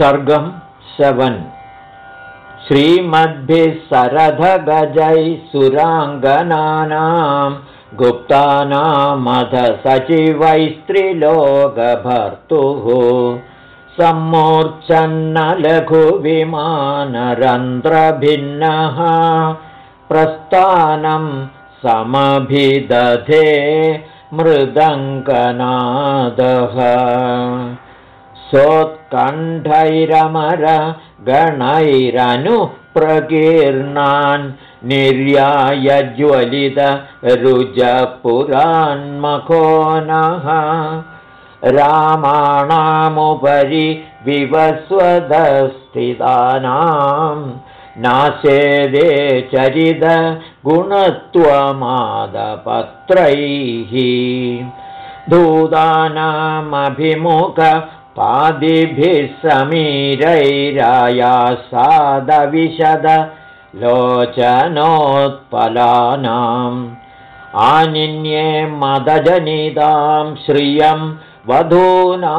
सर्गं सवन् श्रीमद्भिः सरधगजैः सुराङ्गनानां गुप्तानामधसचिवैस्त्रिलोकभर्तुः सम्मूर्च्छन्नलघुविमानरन्ध्रभिन्नः प्रस्थानं समभिदधे मृदङ्कनादः सोत्कण्ठैरमर गणैरनुप्रकीर्णान् निर्यायज्वलितरुजपुरान्मखो नः रामाणामुपरि विवस्वदस्थितानां नासेदे चरितगुणत्वमादपत्रैः दूतानामभिमुख पादिभिः समीरैरायासादविशद लोचनोत्पलानाम् आनिन्ये मदजनितां श्रियं वधूनामुष्णां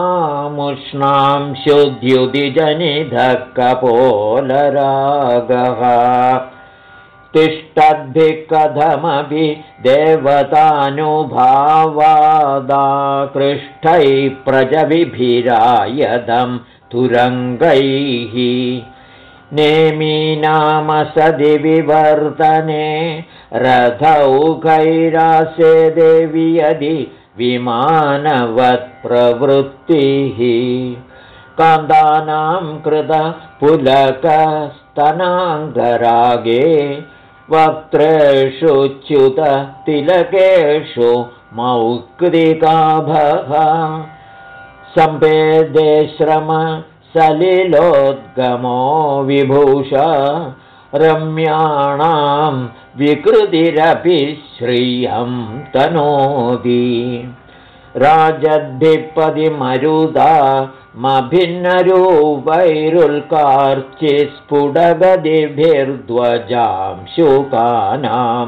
शुद्ध्युतिजनिधः कपोलरागः तिष्ठद्भिः कथमपि देवतानुभावादाकृष्टैः प्रजविभिरायदं तुरङ्गैः। नेमीनामसदि विवर्तने रथौघैरासे देवि यदि विमानवत्प्रवृत्तिः। कान्दानां कृत वक्त्रेषु च्युततिलकेषु मौक्तिकाभः। सम्पेदे श्रम सलिलोद्गमो विभूष रम्याणां विकृतिरपि श्रियं तनोति। राजद्भिपदिमरुदा मभिन्नरूपैरुल्कार्चिस्फुटगदिभिर्ध्वजां शुकानां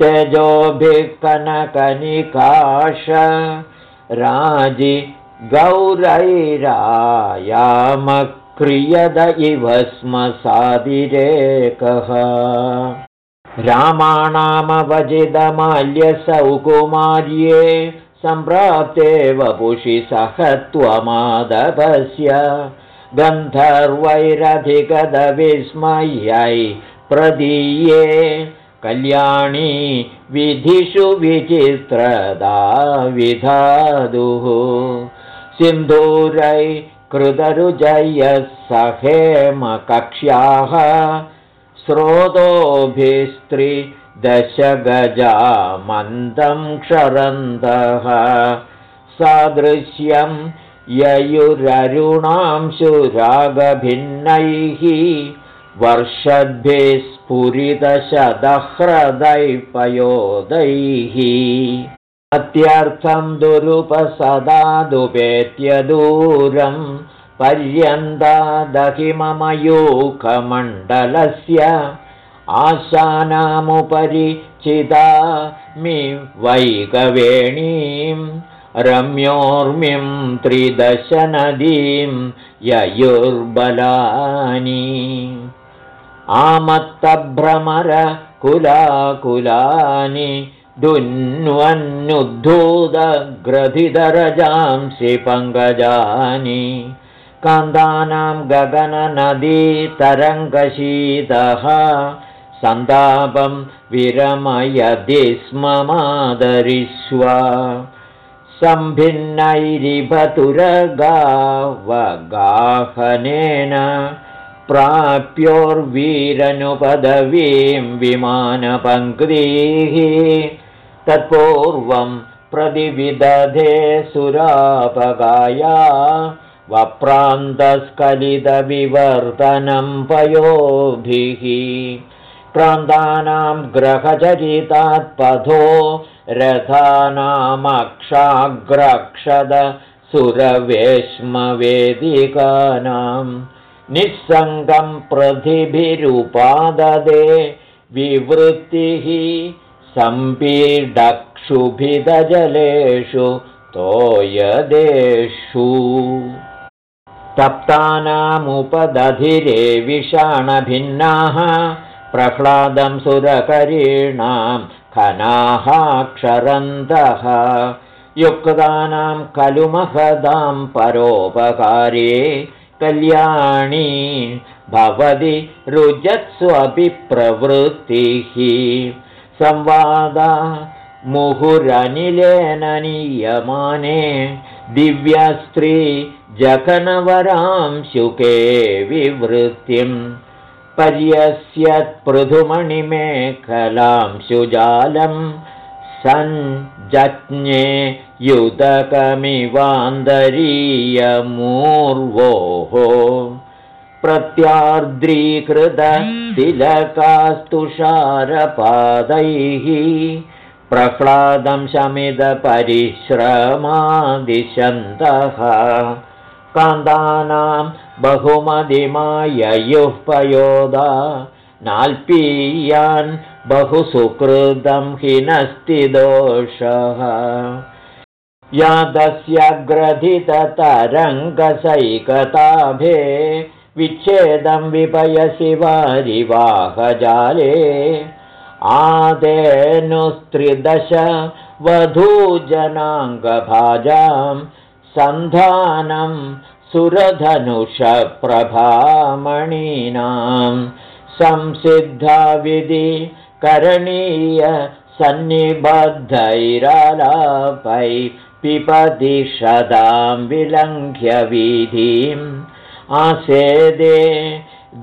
तेजोभिः कनकनिकाश राजि गौरैरायामक्रियद इव स्म सादिरेकः रामाणामवजितमाल्यसौकुमार्ये सम्प्राप्ते वपुषि सह त्वमादपस्य गन्धर्वैरधिगदविस्मयै प्रदीये कल्याणी विधिषु विचित्रदा विधादुः सिन्धूरै कृतरुजयः सहेमकक्ष्याः स्रोतोभिस्त्रिदशगजा मन्दं क्षरन्तः सादृश्यं ययुररुणांशुरागभिन्नैः वर्षद्भिः स्फुरितशतह्रदैपयोदैः अत्यर्थं दुरुपसदादुपेत्य दूरं पर्यन्तादहि मम यूखमण्डलस्य आशानामुपरि चिदामि वैकवेणीं रम्योर्मिं त्रिदशनदीं ययुर्बलानि। आमत्तभ्रमरकुलाकुलानि दुन्वन्नुद्धूतग्रथितरजांसि पङ्कजानि। कान्तानां गगननदीतरङ्गशीतः सन्तापं विरमयदि स्म मादरिष्व सम्भिन्नैरिभतुरगावगाहनेन प्राप्योर्वीरनुपदवीं विमानपङ्क्तिः। तत्पूर्वं प्रतिविदधे सुरापगाया वप्रान्तस्खलितविवर्तनं पयोभिः प्रान्तानां ग्रहचरितात्पथो रथानामक्षाग्रक्षद सुरवेश्मवेदिकानां निःसङ्गं प्रतिभिरुपाददे विवृत्तिः सम्पीडक्षुभिदजलेषु तोयदेषु। तप्तानामुपदधिरे विषाणभिन्नाः प्रह्लादं सुरकरीणां खनाः क्षरन्तः युक्तानां खलु महदां परोपकारे कल्याणी भवति रुजत्स्वपि प्रवृत्तिः। संवादा मुहुरनिलेन नीयमाने दिव्यस्त्री जघनवरां शुके विवृत्तिम् पर्यस्यत्पृथुमणिमेखलां शुजालं सञ्जज्ञे युतकमिवान्दरीयमूर्वोः प्रत्यार्द्रीकृततिलकास्तुषारपादैः प्रह्लादं शमिदपरिश्रमादिशन्तः कान्तानां बहुमदिमाययुः पयोदा नाल्पीयान् बहु सुकृतं हिनस्ति दोषः यादस्यग्रथिततरङ्गसैकताभे विच्छेदं विपयसि वारिवाहजाले आदेनुस्त्रिदश वधूजनाङ्गभाजां सन्धानं सुरधनुषप्रभामणीनां संसिद्धाविधि करणीय सन्निबद्धैरालापै पिपदि शदां विलङ्घ्य वीधिम् आसेदे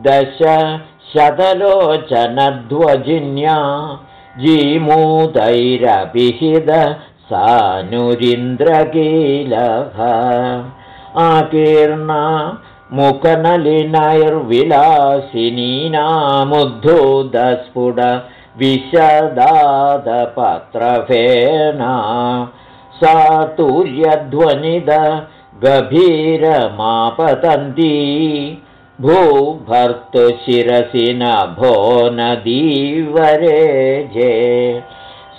दश शतलोचनध्वजिन्या जीमूतैरभिहिद सानुरिन्द्रकीलः आकीर्णा मुखनलिनैर्विलासिनीनामुद्धूतस्फुट विशदादपत्रफेना सा तुर्यध्वनिद गभीरमापतन्ती भूभर्तुशिरसि नभो नदीवरे जे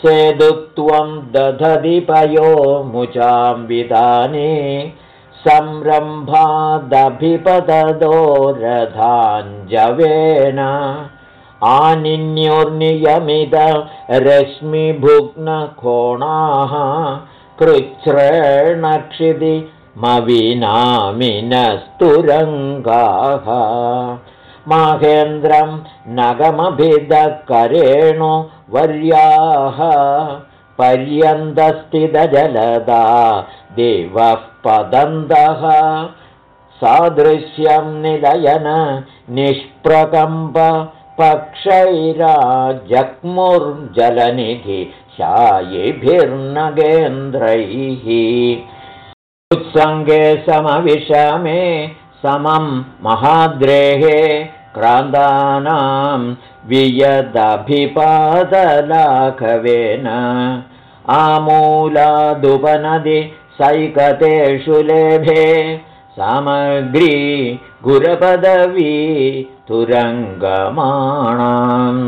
सेदुत्वं दधदिपयो मुचां विधाने संरम्भादभिपददोरधाञ्जवेन आनिन्योर्नियमित रश्मिभुग्नकोणाः कृच्छ्रेणक्षिति मविनामिनस्तुरङ्गाः माहेन्द्रं नगमभिदकरेणु वर्याः पर्यन्तस्थितजलदा देवः पदन्तः सादृश्यं निलयन निष्प्रकम्प पक्षैराजग्मुर्जलनिधि शायिभिर्नगेन्द्रैः। उत्सङ्गे समविषमे समं महाद्रेहे क्रान्तानां वियदभिपादलाघवेन। आमूलादुपनदि सैकतेषु लेभे सामग्री गुरपदवी तुरङ्गमाणाम्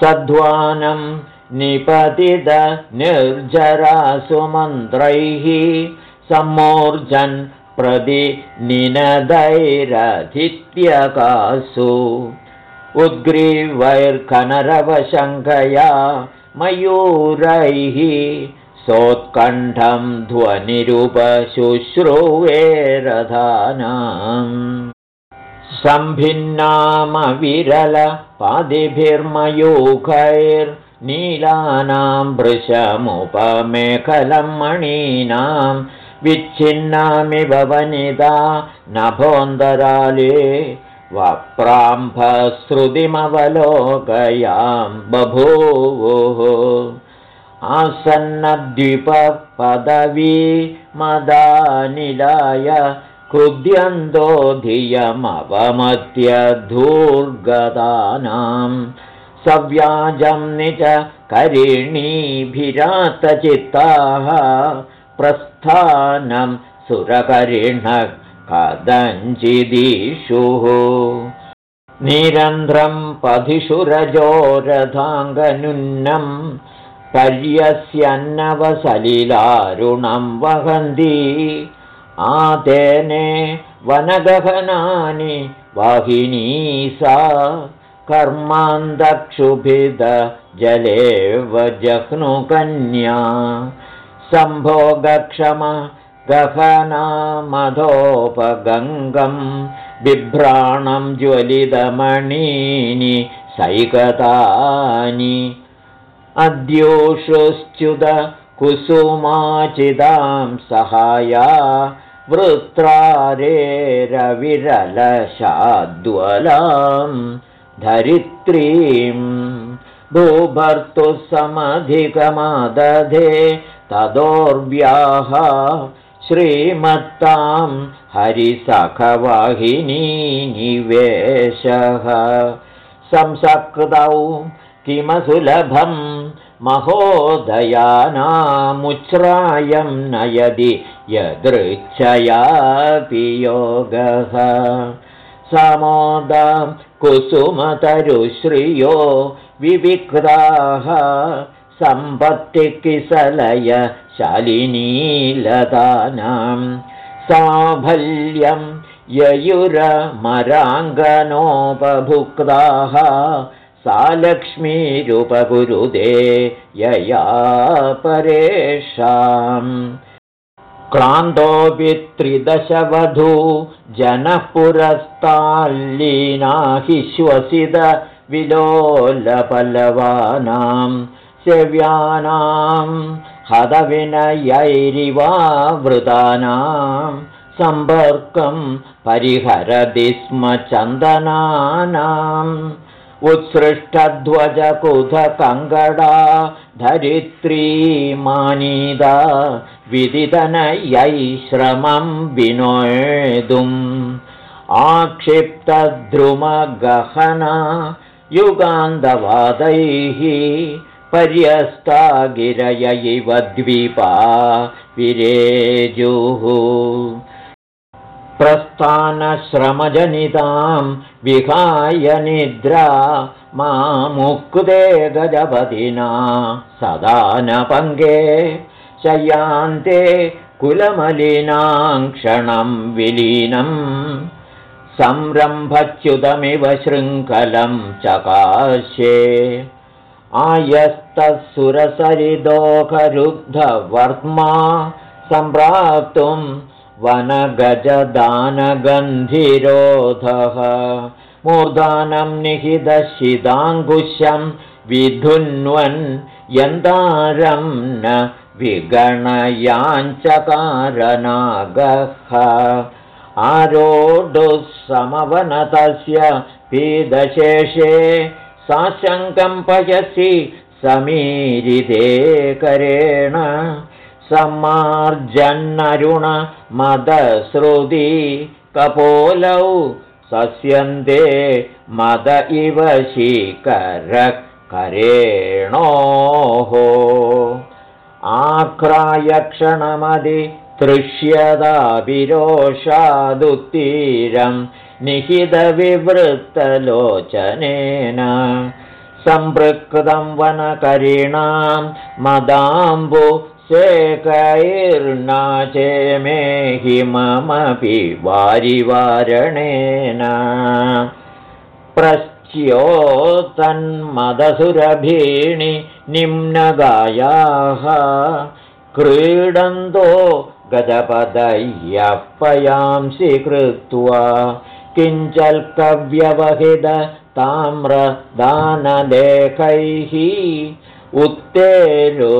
सध्वानं निपतितनिर्जरासुमन्त्रैः सम्मूर्जन् प्रदि निनदैरधित्यकासु। उद्ग्रीवैर्खनरवशङ्कया मयूरैः सोत्कण्ठं ध्वनिरुपशुश्रुवेरधानाम् सम्भिन्नामविरलपादिभिर्मयूखैर्नीलानां भृशमुपमेखलं मणीनां विच्छिन्नामि भवनिदा नभोन्दराले वप्राम्भश्रुतिमवलोकयां बभूवुः आसन्नद्विपपदवी मदानिलाय क्रुद्यन्तो धियमवमत्यधूर्गतानां सव्याजं निज करिणीभिरातचित्ताः प्रस्थानं सुरकरिणः कदञ्चिदीषुः निरन्ध्रं पथिषुरजोरथाङ्गनुन्नं पर्यस्यन्नवसलिलारुणं वहन्ति। आतेने वनगहनानि वाहिनी सा। कर्मान्दक्षुभिद जलेव जह्नुकन्या सम्भोगक्षम गहनामधोपगङ्गम् बिभ्राणं ज्वलितमणीनि सैकतानि अद्योषुश्च्युत कुसुमाचिदां सहाया वृत्रारेरविरलशाद्वलां धरित्रीं भूभर्तुः समधिकमादधे तदोर्व्याः श्रीमत्तां हरिसखवाहिनी निवेशः संसकृतौ किमसुलभं महोदयानामुच्छ्रायं नयदि यदृच्छयापि योगः। समोदा कुसुमतरुश्रियो विविक्ताः सम्पत्तिकिसलय शालिनीलतानां साफल्यं ययुरमराङ्गनोपभुक्ताः सा लक्ष्मीरुपगुरुदे यया परेषाम्। क्रान्तोऽपि त्रिदशवधू जनः पुरस्ताल्लीना हि श्वसित विलोलपलवानां सेव्यानां हतविनयैरिवावृतानां सम्पर्कं परिहरति स्म चन्दनानाम् उत्सृष्टध्वजकुधकङ्गडा धरित्रीमानीदा विदितनयै श्रमं विनोदुम्। आक्षिप्तद्रुमगहना युगान्तवादैः पर्यस्ता गिरय इव द्वीपा विरेजुः प्रस्थानश्रमजनितां विहाय निद्रा मामुक्ते गजपतिना सदा पङ्गे शयान्ते कुलमलिनां क्षणं विलीनम् संरम्भच्युतमिव शृङ्खलं चकाशे। आयस्तः सुरसरिदोकरुद्धवर्मा सम्प्राप्तुं वनगजदानगन्धिरोधः। मूर्धानं निहितशिदाङ्कुशं विधुन्वन् यन्तारं न विगणयाञ्चकारनागः। आरोढुः समवनतस्य पीदशेषे साशङ्कं पयसि समीरिते करेण मदश्रुति कपोलौ सस्यन्ते मद इव शीकरकरेणोः आक्रायक्षणमदि तृष्यदाभिरोषादुत्तीरं निहितविवृत्तलोचनेन। सम्पृक्तं वनकरिणां मदाम्बु शेकैर्नाचे मे हिममपि वारिवारणेन। प्रश्च्योतन्मदसुरभीणि निम्नगायाः क्रीडन्तो गजपदय्यः पयांसि कृत्वा किञ्चल्कव्यवहित ताम्रदानलेखैः उत्तेरु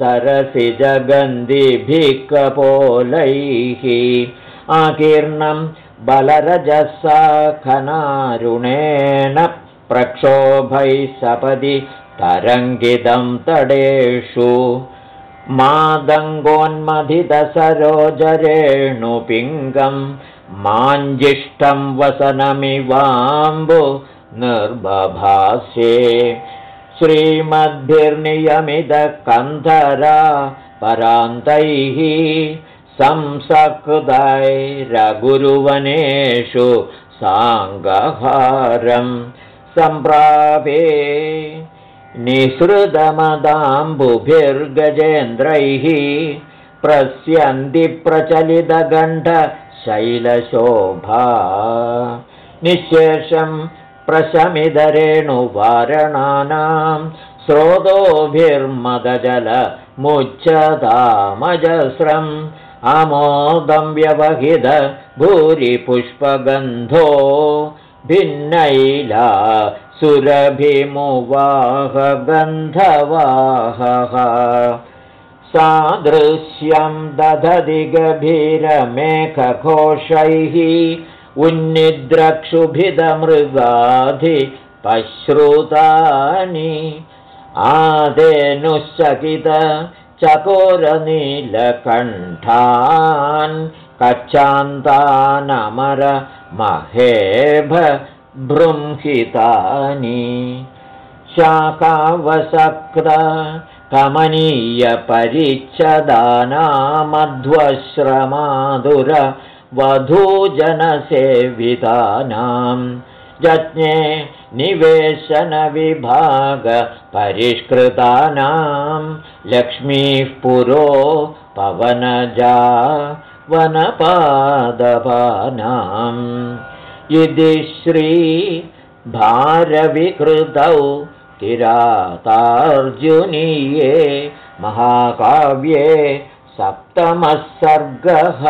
सरसिजगन्धिभिकपोलैः आकीर्णं बलरजसा खनारुणेन प्रक्षोभैः सपदि तरङ्गितं तडेषु। मादङ्गोन्मथितसरोजरेणुपिङ्गं माञ्जिष्टं वसनमिवाम्बु निर्बभासे श्रीमद्भिर्नियमितकन्धरा परान्तैः संसकृतैरगुरुवनेषु साङ्गहारं सम्प्रापे निःसृतमदाम्बुभिर्गजेन्द्रैः प्रस्यन्ति प्रचलितगण्डशैलशोभा निःशेषं प्रशमिदरेणुवारणानां स्रोतोभिर्मदजलमुच्चतामजस्रम् अमोदं व्यवहित भूरिपुष्पगन्धो भिन्नैला सुरभिमुवाहगन्धवाहः। सादृश्यं दधति उन्निद्रक्षुभिदमृगाधिपश्रुतानि आदेनुश्चकित चकोरनीलकण्ठान् कच्छान्तानमर महेभ बृंहितानि। शाकावसक्त कमनीयपरिच्छदानामध्वश्रमाधुर वधूजनसेवितानां यज्ञे निवेशनविभागपरिष्कृतानां लक्ष्मीः पुरो पवनजा वनपादपानाम् इति श्रीभारविकृतौ किरातार्जुनीये महाकाव्ये सप्तमः सर्गः